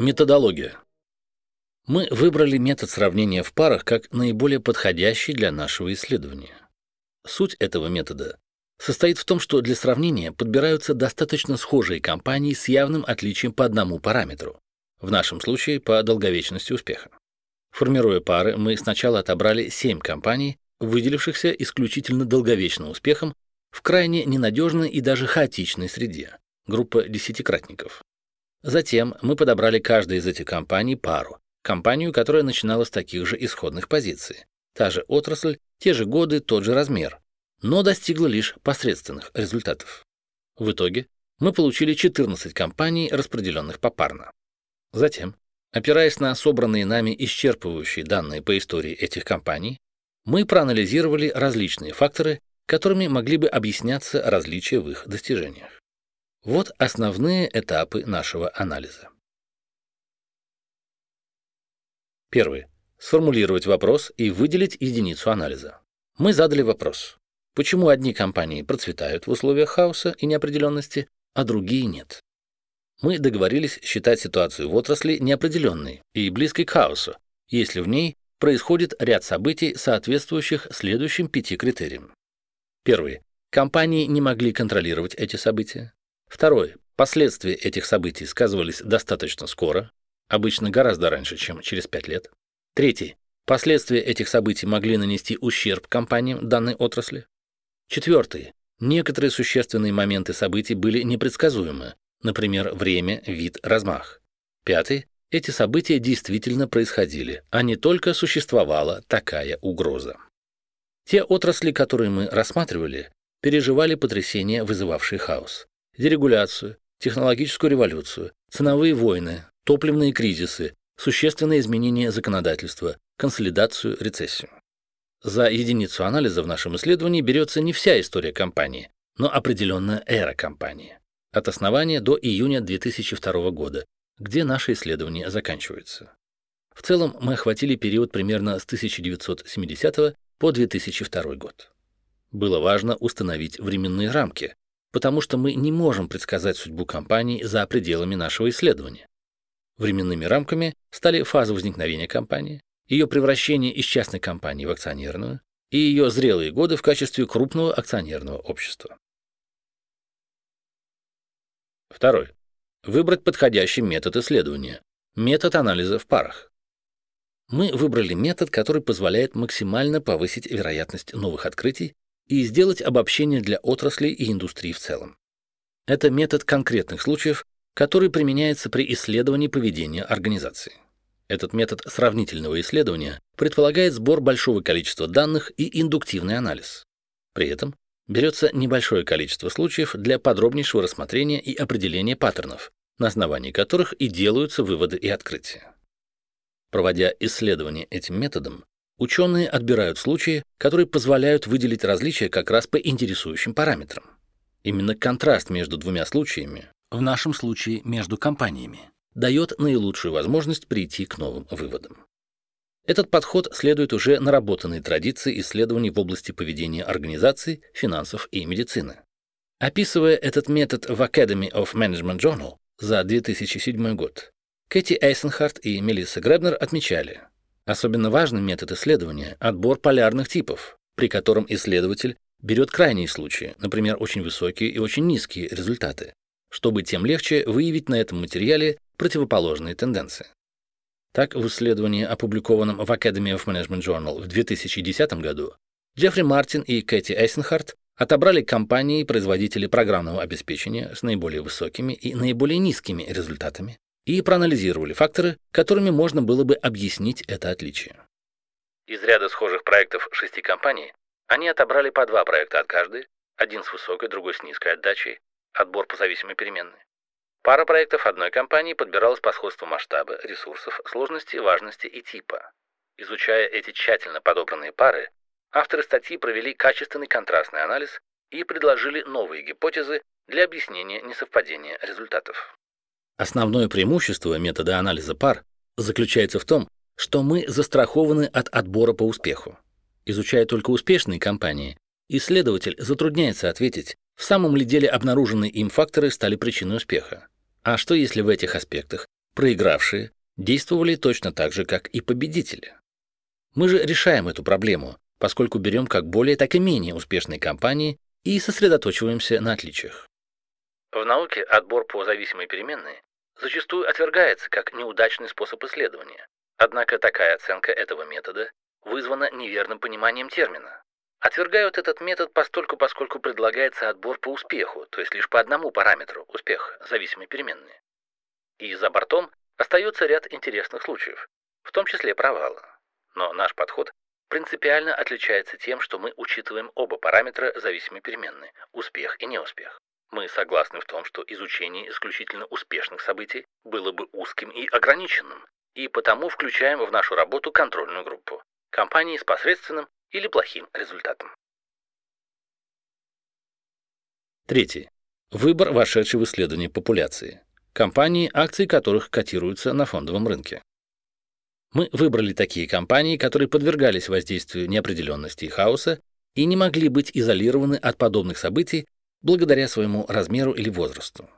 Методология. Мы выбрали метод сравнения в парах как наиболее подходящий для нашего исследования. Суть этого метода состоит в том, что для сравнения подбираются достаточно схожие компании с явным отличием по одному параметру, в нашем случае по долговечности успеха. Формируя пары, мы сначала отобрали 7 компаний, выделившихся исключительно долговечным успехом в крайне ненадежной и даже хаотичной среде, группа десятикратников. Затем мы подобрали каждой из этих компаний пару, компанию, которая начинала с таких же исходных позиций. Та же отрасль, те же годы, тот же размер, но достигла лишь посредственных результатов. В итоге мы получили 14 компаний, распределенных попарно. Затем, опираясь на собранные нами исчерпывающие данные по истории этих компаний, мы проанализировали различные факторы, которыми могли бы объясняться различия в их достижениях. Вот основные этапы нашего анализа. Первый. Сформулировать вопрос и выделить единицу анализа. Мы задали вопрос. Почему одни компании процветают в условиях хаоса и неопределенности, а другие нет? Мы договорились считать ситуацию в отрасли неопределенной и близкой к хаосу, если в ней происходит ряд событий, соответствующих следующим пяти критериям. Первый. Компании не могли контролировать эти события. Второй. Последствия этих событий сказывались достаточно скоро, обычно гораздо раньше, чем через пять лет. Третий. Последствия этих событий могли нанести ущерб компаниям данной отрасли. Четвертый. Некоторые существенные моменты событий были непредсказуемы, например, время, вид, размах. Пятый. Эти события действительно происходили, а не только существовала такая угроза. Те отрасли, которые мы рассматривали, переживали потрясения, вызывавшие хаос. Дерегуляцию, технологическую революцию, ценовые войны, топливные кризисы, существенные изменения законодательства, консолидацию, рецессию. За единицу анализа в нашем исследовании берется не вся история компании, но определенная эра компании. От основания до июня 2002 года, где наше исследование заканчивается. В целом мы охватили период примерно с 1970 по 2002 год. Было важно установить временные рамки, потому что мы не можем предсказать судьбу компании за пределами нашего исследования. Временными рамками стали фаза возникновения компании, ее превращение из частной компании в акционерную и ее зрелые годы в качестве крупного акционерного общества. Второй. Выбрать подходящий метод исследования. Метод анализа в парах. Мы выбрали метод, который позволяет максимально повысить вероятность новых открытий и сделать обобщение для отрасли и индустрии в целом. Это метод конкретных случаев, который применяется при исследовании поведения организации. Этот метод сравнительного исследования предполагает сбор большого количества данных и индуктивный анализ. При этом берется небольшое количество случаев для подробнейшего рассмотрения и определения паттернов, на основании которых и делаются выводы и открытия. Проводя исследования этим методом, ученые отбирают случаи, которые позволяют выделить различия как раз по интересующим параметрам. Именно контраст между двумя случаями в нашем случае между компаниями, дает наилучшую возможность прийти к новым выводам. Этот подход следует уже наработанной традиции исследований в области поведения организаций, финансов и медицины. Описывая этот метод в Academy of Management Journal за 2007 год, Кэти Эйсенхарт и Мелисса Гребнер отмечали, особенно важный метод исследования – отбор полярных типов, при котором исследователь берет крайние случаи, например, очень высокие и очень низкие результаты, чтобы тем легче выявить на этом материале противоположные тенденции. Так, в исследовании, опубликованном в Academy of Management Journal в 2010 году, Джеффри Мартин и Кэти Эйсенхарт отобрали компании производители программного обеспечения с наиболее высокими и наиболее низкими результатами и проанализировали факторы, которыми можно было бы объяснить это отличие. Из ряда схожих проектов шести компаний они отобрали по два проекта от каждой, один с высокой, другой с низкой отдачей, отбор по зависимой переменной. Пара проектов одной компании подбиралась по сходству масштаба, ресурсов, сложности, важности и типа. Изучая эти тщательно подобранные пары, авторы статьи провели качественный контрастный анализ и предложили новые гипотезы для объяснения несовпадения результатов. Основное преимущество метода анализа пар заключается в том, что мы застрахованы от отбора по успеху. Изучая только успешные компании, исследователь затрудняется ответить, в самом ли деле обнаруженные им факторы стали причиной успеха? А что если в этих аспектах проигравшие действовали точно так же, как и победители. Мы же решаем эту проблему, поскольку берем как более, так и менее успешные компании и сосредоточиваемся на отличиях. В науке отбор по зависимой переменной зачастую отвергается как неудачный способ исследования. Однако такая оценка этого метода вызвана неверным пониманием термина. Отвергают этот метод постольку, поскольку предлагается отбор по успеху, то есть лишь по одному параметру успеха, зависимой переменной. И за бортом остается ряд интересных случаев, в том числе провала. Но наш подход принципиально отличается тем, что мы учитываем оба параметра зависимой переменной – успех и неуспех. Мы согласны в том, что изучение исключительно успешных событий было бы узким и ограниченным, и потому включаем в нашу работу контрольную группу – компании с посредственным или плохим результатом. Третий. Выбор, вошедший в исследование популяции. Компании, акции которых котируются на фондовом рынке. Мы выбрали такие компании, которые подвергались воздействию неопределенности и хаоса и не могли быть изолированы от подобных событий благодаря своему размеру или возрасту.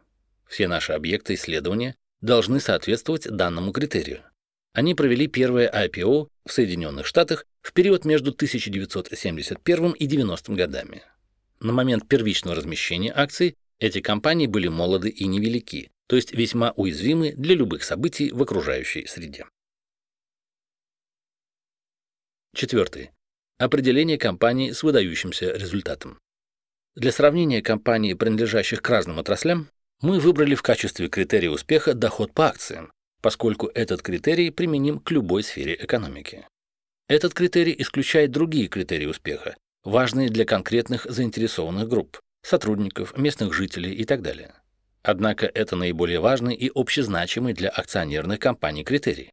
Все наши объекты исследования должны соответствовать данному критерию. Они провели первое IPO в Соединенных Штатах в период между 1971 и 90 годами. На момент первичного размещения акций эти компании были молоды и невелики, то есть весьма уязвимы для любых событий в окружающей среде. Четвертый. Определение компаний с выдающимся результатом. Для сравнения компаний, принадлежащих к разным отраслям, мы выбрали в качестве критерия успеха доход по акциям, поскольку этот критерий применим к любой сфере экономики. Этот критерий исключает другие критерии успеха, важные для конкретных заинтересованных групп, сотрудников, местных жителей и так далее. Однако это наиболее важный и общезначимый для акционерных компаний критерий.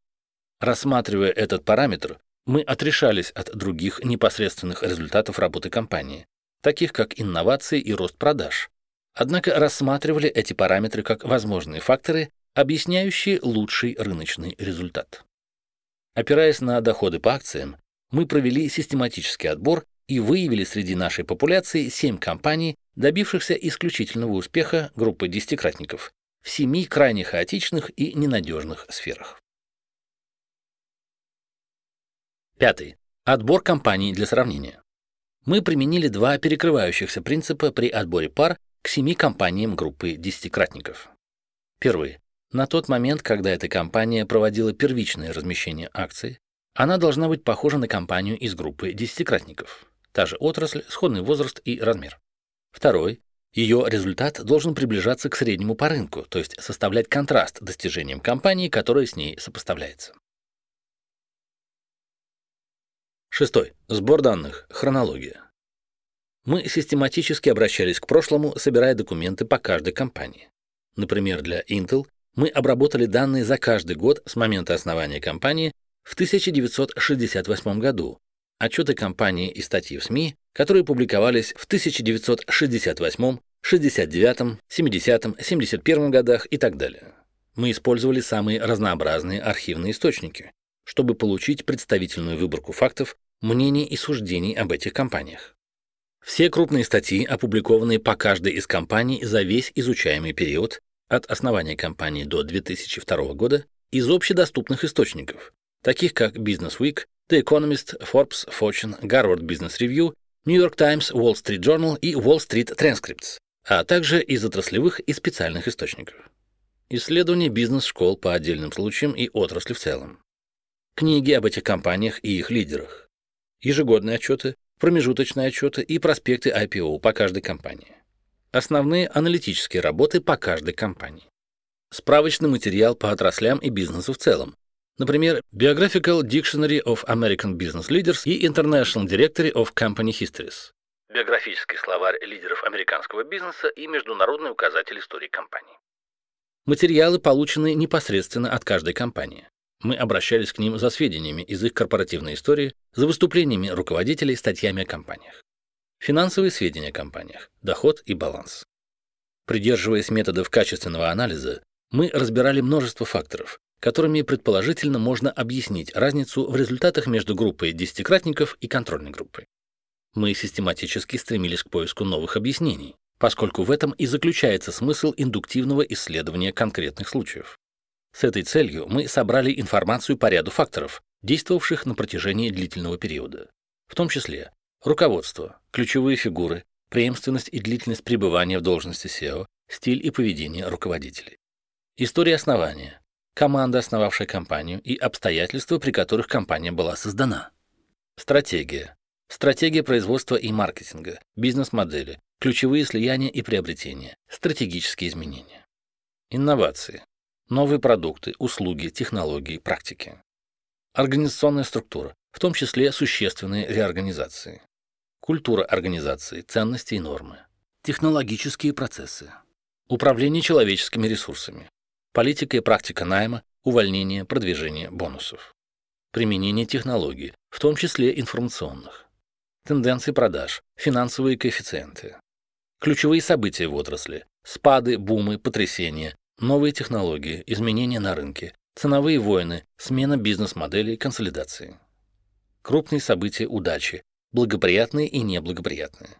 Рассматривая этот параметр, мы отрешались от других непосредственных результатов работы компании, таких как инновации и рост продаж. Однако рассматривали эти параметры как возможные факторы, объясняющие лучший рыночный результат. Опираясь на доходы по акциям, мы провели систематический отбор и выявили среди нашей популяции 7 компаний, добившихся исключительного успеха группы десятикратников в семи крайне хаотичных и ненадежных сферах. Пятый. Отбор компаний для сравнения мы применили два перекрывающихся принципа при отборе пар к семи компаниям группы десятикратников. Первый. На тот момент, когда эта компания проводила первичное размещение акций, она должна быть похожа на компанию из группы десятикратников. Та же отрасль, сходный возраст и размер. Второй. Ее результат должен приближаться к среднему по рынку, то есть составлять контраст достижениям компании, которая с ней сопоставляется. Шестой. Сбор данных. Хронология. Мы систематически обращались к прошлому, собирая документы по каждой компании. Например, для Intel мы обработали данные за каждый год с момента основания компании в 1968 году, отчеты компании и статьи в СМИ, которые публиковались в 1968, 69, 70, 71 годах и так далее. Мы использовали самые разнообразные архивные источники, чтобы получить представительную выборку фактов мнений и суждений об этих компаниях. Все крупные статьи, опубликованные по каждой из компаний за весь изучаемый период от основания компании до 2002 года, из общедоступных источников, таких как Business Week, The Economist, Forbes, Fortune, Harvard Business Review, New York Times, Wall Street Journal и Wall Street Transcripts, а также из отраслевых и специальных источников. Исследования бизнес-школ по отдельным случаям и отрасли в целом. Книги об этих компаниях и их лидерах ежегодные отчеты, промежуточные отчеты и проспекты IPO по каждой компании. Основные аналитические работы по каждой компании. Справочный материал по отраслям и бизнесу в целом. Например, Biographical Dictionary of American Business Leaders и International Directory of Company Histories. Биографический словарь лидеров американского бизнеса и международный указатель истории компании. Материалы получены непосредственно от каждой компании. Мы обращались к ним за сведениями из их корпоративной истории, за выступлениями руководителей, статьями о компаниях. Финансовые сведения о компаниях, доход и баланс. Придерживаясь методов качественного анализа, мы разбирали множество факторов, которыми предположительно можно объяснить разницу в результатах между группой десятикратников и контрольной группой. Мы систематически стремились к поиску новых объяснений, поскольку в этом и заключается смысл индуктивного исследования конкретных случаев. С этой целью мы собрали информацию по ряду факторов, действовавших на протяжении длительного периода, в том числе руководство, ключевые фигуры, преемственность и длительность пребывания в должности SEO, стиль и поведение руководителей. История основания, команда, основавшая компанию, и обстоятельства, при которых компания была создана. Стратегия. Стратегия производства и маркетинга, бизнес-модели, ключевые слияния и приобретения, стратегические изменения. Инновации. Новые продукты, услуги, технологии, практики. Организационная структура, в том числе существенные реорганизации. Культура организации, ценности и нормы. Технологические процессы. Управление человеческими ресурсами. Политика и практика найма, увольнение, продвижение бонусов. Применение технологий, в том числе информационных. Тенденции продаж, финансовые коэффициенты. Ключевые события в отрасли, спады, бумы, потрясения, новые технологии, изменения на рынке, ценовые войны, смена бизнес-моделей, консолидации. Крупные события удачи, благоприятные и неблагоприятные.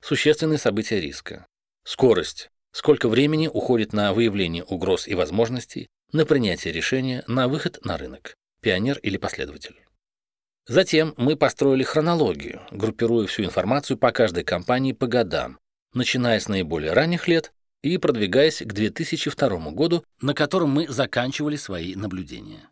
Существенные события риска. Скорость, сколько времени уходит на выявление угроз и возможностей, на принятие решения, на выход на рынок, пионер или последователь. Затем мы построили хронологию, группируя всю информацию по каждой компании по годам, начиная с наиболее ранних лет и продвигаясь к 2002 году, на котором мы заканчивали свои наблюдения.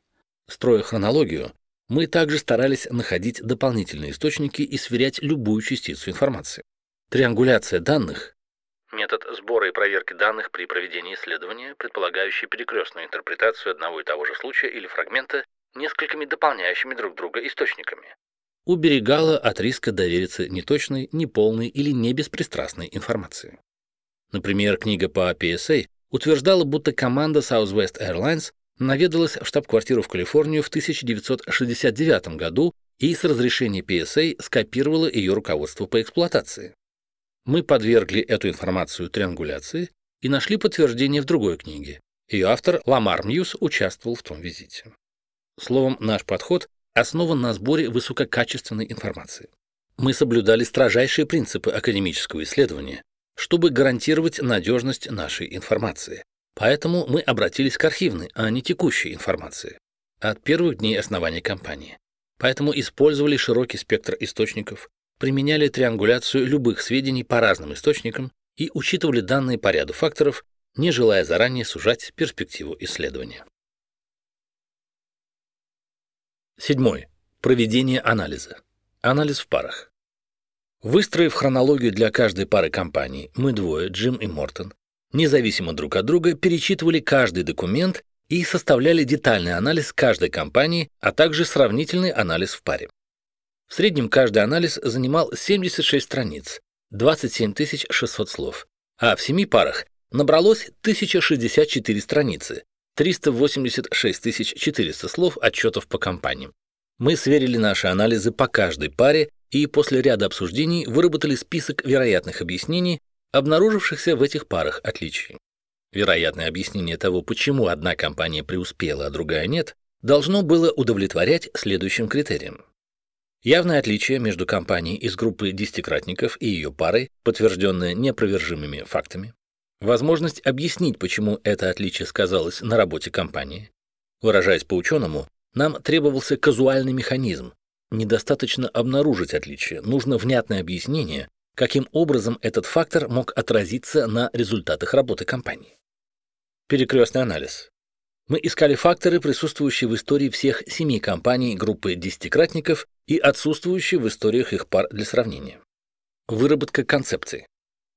Строя хронологию, мы также старались находить дополнительные источники и сверять любую частицу информации. Триангуляция данных Метод сбора и проверки данных при проведении исследования, предполагающий перекрестную интерпретацию одного и того же случая или фрагмента несколькими дополняющими друг друга источниками. Уберегала от риска довериться неточной, неполной или не беспристрастной информации. Например, книга по PSA утверждала, будто команда Southwest Airlines наведалась в штаб-квартиру в Калифорнию в 1969 году и с разрешения PSA скопировала ее руководство по эксплуатации. Мы подвергли эту информацию триангуляции и нашли подтверждение в другой книге. Ее автор Ламар Мьюз участвовал в том визите. Словом, наш подход основан на сборе высококачественной информации. Мы соблюдали строжайшие принципы академического исследования, чтобы гарантировать надежность нашей информации. Поэтому мы обратились к архивной, а не текущей информации. От первых дней основания компании. Поэтому использовали широкий спектр источников, применяли триангуляцию любых сведений по разным источникам и учитывали данные по ряду факторов, не желая заранее сужать перспективу исследования. Седьмой. Проведение анализа. Анализ в парах. Выстроив хронологию для каждой пары компаний, мы двое, Джим и Мортон, независимо друг от друга, перечитывали каждый документ и составляли детальный анализ каждой компании, а также сравнительный анализ в паре. В среднем каждый анализ занимал 76 страниц, 27 600 слов, а в семи парах набралось 1064 страницы, 386 400 слов отчетов по компаниям. Мы сверили наши анализы по каждой паре и после ряда обсуждений выработали список вероятных объяснений, обнаружившихся в этих парах отличий. Вероятное объяснение того, почему одна компания преуспела, а другая нет, должно было удовлетворять следующим критериям. Явное отличие между компанией из группы десятикратников и ее парой, подтвержденное непровержимыми фактами. Возможность объяснить, почему это отличие сказалось на работе компании. Выражаясь по-ученому, нам требовался казуальный механизм. Недостаточно обнаружить отличие, нужно внятное объяснение, каким образом этот фактор мог отразиться на результатах работы компании. Перекрестный анализ. Мы искали факторы, присутствующие в истории всех семи компаний группы десятикратников и отсутствующие в историях их пар для сравнения. Выработка концепций.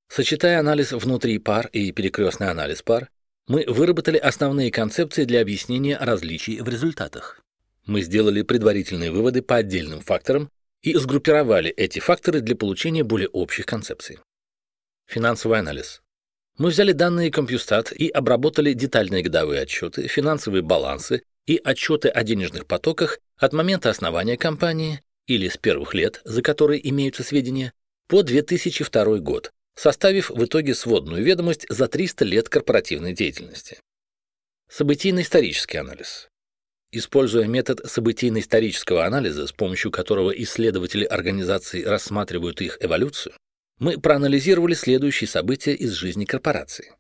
Сочетая анализ внутри пар и перекрестный анализ пар, мы выработали основные концепции для объяснения различий в результатах. Мы сделали предварительные выводы по отдельным факторам и сгруппировали эти факторы для получения более общих концепций. Финансовый анализ. Мы взяли данные Компьюстат и обработали детальные годовые отчеты, финансовые балансы и отчеты о денежных потоках от момента основания компании или с первых лет, за которые имеются сведения, по 2002 год, составив в итоге сводную ведомость за 300 лет корпоративной деятельности. Событийно-исторический анализ. Используя метод событийно-исторического анализа, с помощью которого исследователи организаций рассматривают их эволюцию, мы проанализировали следующие события из жизни корпорации.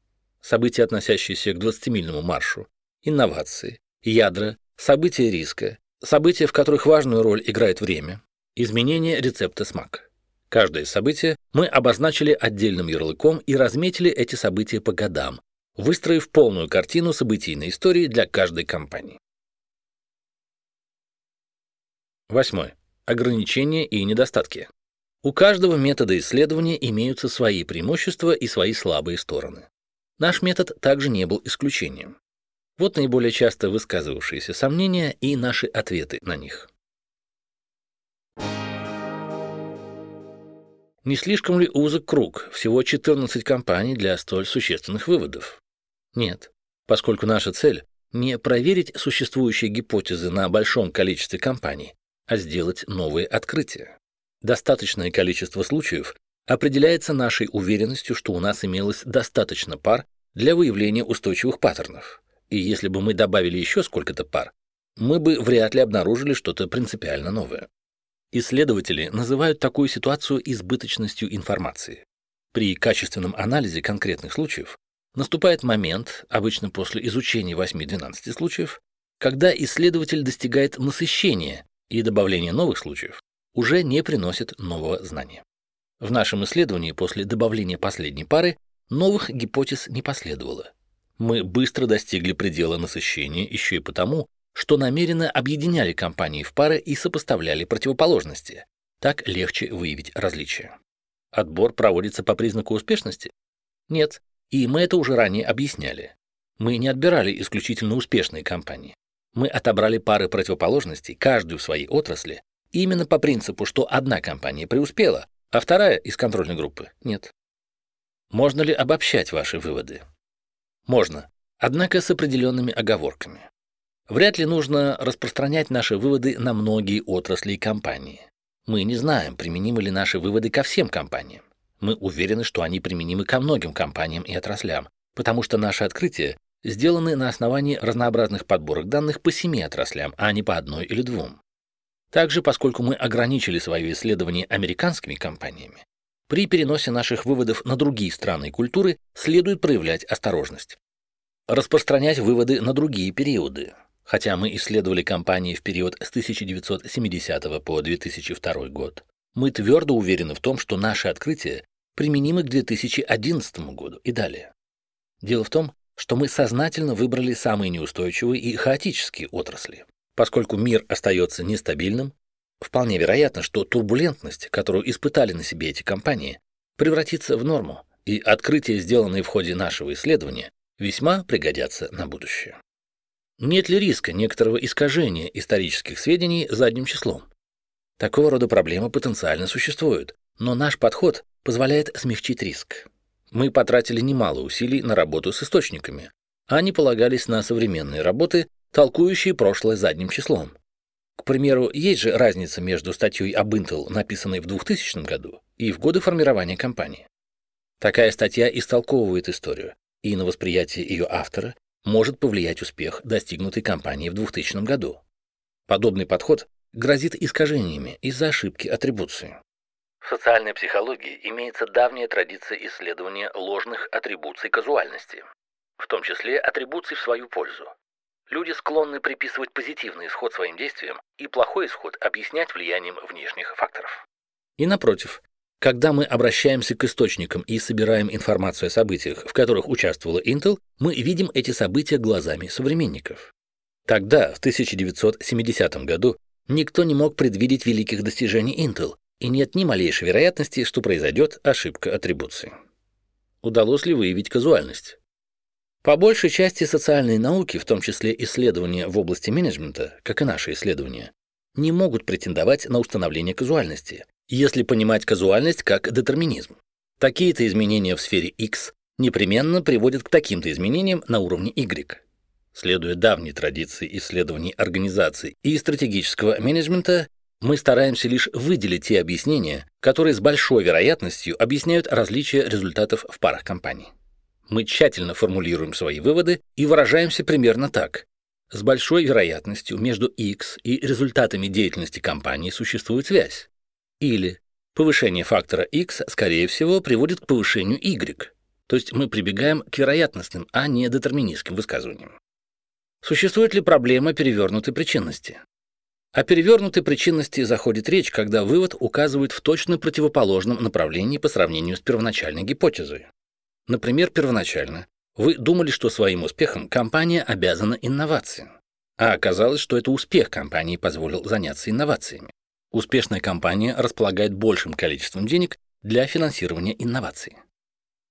События, относящиеся к 20-мильному маршу, инновации, ядра, события риска, события, в которых важную роль играет время, изменение рецепта СМАК. Каждое событие мы обозначили отдельным ярлыком и разметили эти события по годам, выстроив полную картину событийной истории для каждой компании. Восьмое. Ограничения и недостатки. У каждого метода исследования имеются свои преимущества и свои слабые стороны. Наш метод также не был исключением. Вот наиболее часто высказывавшиеся сомнения и наши ответы на них. Не слишком ли узок круг, всего 14 компаний для столь существенных выводов? Нет, поскольку наша цель не проверить существующие гипотезы на большом количестве компаний, а сделать новые открытия. Достаточное количество случаев определяется нашей уверенностью, что у нас имелось достаточно пар для выявления устойчивых паттернов. И если бы мы добавили еще сколько-то пар, мы бы вряд ли обнаружили что-то принципиально новое. Исследователи называют такую ситуацию избыточностью информации. При качественном анализе конкретных случаев наступает момент, обычно после изучения 8-12 случаев, когда исследователь достигает насыщения, и добавление новых случаев уже не приносит нового знания. В нашем исследовании после добавления последней пары новых гипотез не последовало. Мы быстро достигли предела насыщения еще и потому, что намеренно объединяли компании в пары и сопоставляли противоположности. Так легче выявить различия. Отбор проводится по признаку успешности? Нет, и мы это уже ранее объясняли. Мы не отбирали исключительно успешные компании. Мы отобрали пары противоположностей, каждую в своей отрасли, именно по принципу, что одна компания преуспела, а вторая из контрольной группы нет. Можно ли обобщать ваши выводы? Можно, однако с определенными оговорками. Вряд ли нужно распространять наши выводы на многие отрасли и компании. Мы не знаем, применимы ли наши выводы ко всем компаниям. Мы уверены, что они применимы ко многим компаниям и отраслям, потому что наши открытия сделаны на основании разнообразных подборок данных по семи отраслям, а не по одной или двум. Также, поскольку мы ограничили свое исследование американскими компаниями, при переносе наших выводов на другие страны и культуры следует проявлять осторожность. Распространять выводы на другие периоды, Хотя мы исследовали компании в период с 1970 по 2002 год, мы твердо уверены в том, что наши открытия применимы к 2011 году и далее. Дело в том, что мы сознательно выбрали самые неустойчивые и хаотические отрасли. Поскольку мир остается нестабильным, вполне вероятно, что турбулентность, которую испытали на себе эти компании, превратится в норму, и открытия, сделанные в ходе нашего исследования, весьма пригодятся на будущее. Нет ли риска некоторого искажения исторических сведений задним числом? Такого рода проблемы потенциально существуют, но наш подход позволяет смягчить риск. Мы потратили немало усилий на работу с источниками. Они полагались на современные работы, толкующие прошлое задним числом. К примеру, есть же разница между статьей об Intel, написанной в 2000 году, и в годы формирования компании. Такая статья истолковывает историю, и на восприятие ее автора может повлиять успех, достигнутый компанией в 2000 году. Подобный подход грозит искажениями из-за ошибки атрибуции. В социальной психологии имеется давняя традиция исследования ложных атрибуций казуальности, в том числе атрибуций в свою пользу. Люди склонны приписывать позитивный исход своим действиям и плохой исход объяснять влиянием внешних факторов. И напротив, когда мы обращаемся к источникам и собираем информацию о событиях, в которых участвовала Intel, мы видим эти события глазами современников. Тогда, в 1970 году, никто не мог предвидеть великих достижений Intel, и нет ни малейшей вероятности, что произойдет ошибка атрибуции. Удалось ли выявить казуальность? По большей части социальные науки, в том числе исследования в области менеджмента, как и наши исследования, не могут претендовать на установление казуальности, если понимать казуальность как детерминизм. Такие-то изменения в сфере X непременно приводят к таким-то изменениям на уровне Y. Следуя давней традиции исследований организаций и стратегического менеджмента, мы стараемся лишь выделить те объяснения, которые с большой вероятностью объясняют различия результатов в парах компаний. Мы тщательно формулируем свои выводы и выражаемся примерно так. С большой вероятностью между X и результатами деятельности компании существует связь. Или повышение фактора x, скорее всего, приводит к повышению y. То есть мы прибегаем к вероятностным, а не детерминистским высказываниям. Существует ли проблема перевернутой причинности? О перевернутой причинности заходит речь, когда вывод указывает в точно противоположном направлении по сравнению с первоначальной гипотезой. Например, первоначально вы думали, что своим успехом компания обязана инновациям, а оказалось, что это успех компании позволил заняться инновациями. Успешная компания располагает большим количеством денег для финансирования инноваций.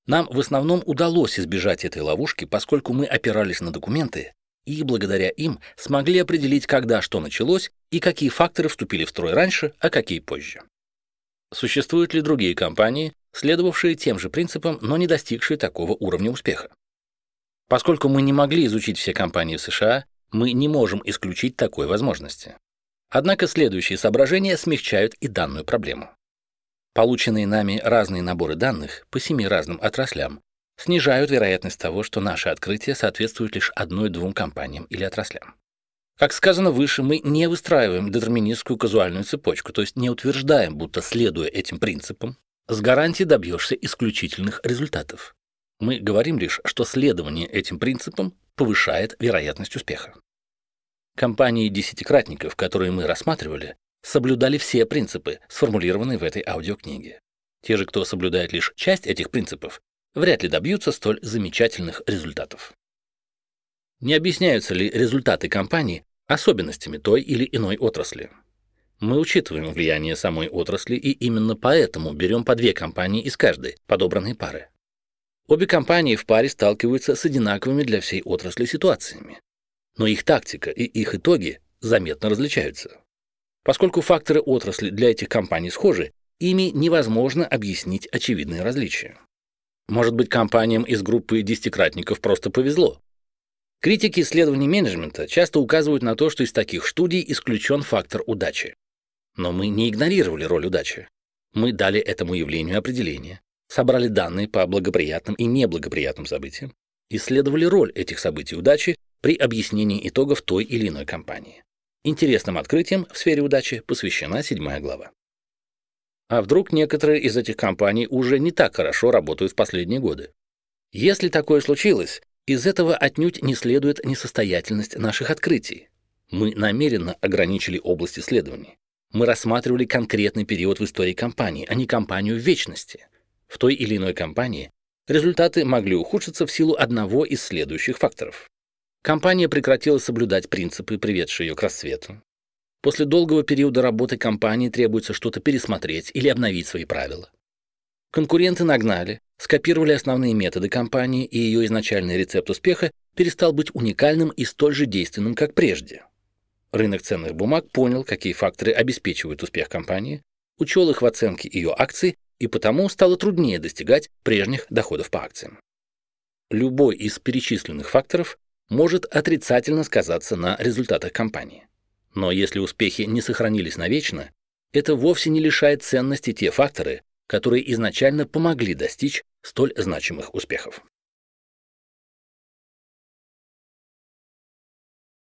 Нам в основном удалось избежать этой ловушки, поскольку мы опирались на документы и благодаря им смогли определить, когда что началось и какие факторы вступили в строй раньше, а какие позже. Существуют ли другие компании, следовавшие тем же принципам, но не достигшие такого уровня успеха? Поскольку мы не могли изучить все компании в США, мы не можем исключить такой возможности. Однако следующие соображения смягчают и данную проблему. Полученные нами разные наборы данных по семи разным отраслям снижают вероятность того, что наши открытия соответствуют лишь одной-двум компаниям или отраслям. Как сказано выше, мы не выстраиваем детерминистскую казуальную цепочку, то есть не утверждаем, будто следуя этим принципам, с гарантией добьешься исключительных результатов. Мы говорим лишь, что следование этим принципам повышает вероятность успеха. Компании десятикратников, которые мы рассматривали, соблюдали все принципы, сформулированные в этой аудиокниге. Те же, кто соблюдает лишь часть этих принципов, вряд ли добьются столь замечательных результатов. Не объясняются ли результаты компании особенностями той или иной отрасли? Мы учитываем влияние самой отрасли и именно поэтому берем по две компании из каждой, подобранной пары. Обе компании в паре сталкиваются с одинаковыми для всей отрасли ситуациями но их тактика и их итоги заметно различаются. Поскольку факторы отрасли для этих компаний схожи, ими невозможно объяснить очевидные различия. Может быть, компаниям из группы десятикратников просто повезло. Критики исследований менеджмента часто указывают на то, что из таких студий исключен фактор удачи. Но мы не игнорировали роль удачи. Мы дали этому явлению определение, собрали данные по благоприятным и неблагоприятным событиям, исследовали роль этих событий удачи при объяснении итогов той или иной кампании. Интересным открытием в сфере удачи посвящена седьмая глава. А вдруг некоторые из этих компаний уже не так хорошо работают в последние годы? Если такое случилось, из этого отнюдь не следует несостоятельность наших открытий. Мы намеренно ограничили область исследований. Мы рассматривали конкретный период в истории компании, а не компанию в вечности. В той или иной компании результаты могли ухудшиться в силу одного из следующих факторов. Компания прекратила соблюдать принципы, приведшие ее к рассвету. После долгого периода работы компании требуется что-то пересмотреть или обновить свои правила. Конкуренты нагнали, скопировали основные методы компании, и ее изначальный рецепт успеха перестал быть уникальным и столь же действенным, как прежде. Рынок ценных бумаг понял, какие факторы обеспечивают успех компании, учел их в оценке ее акций, и потому стало труднее достигать прежних доходов по акциям. Любой из перечисленных факторов может отрицательно сказаться на результатах кампании. Но если успехи не сохранились навечно, это вовсе не лишает ценности те факторы, которые изначально помогли достичь столь значимых успехов.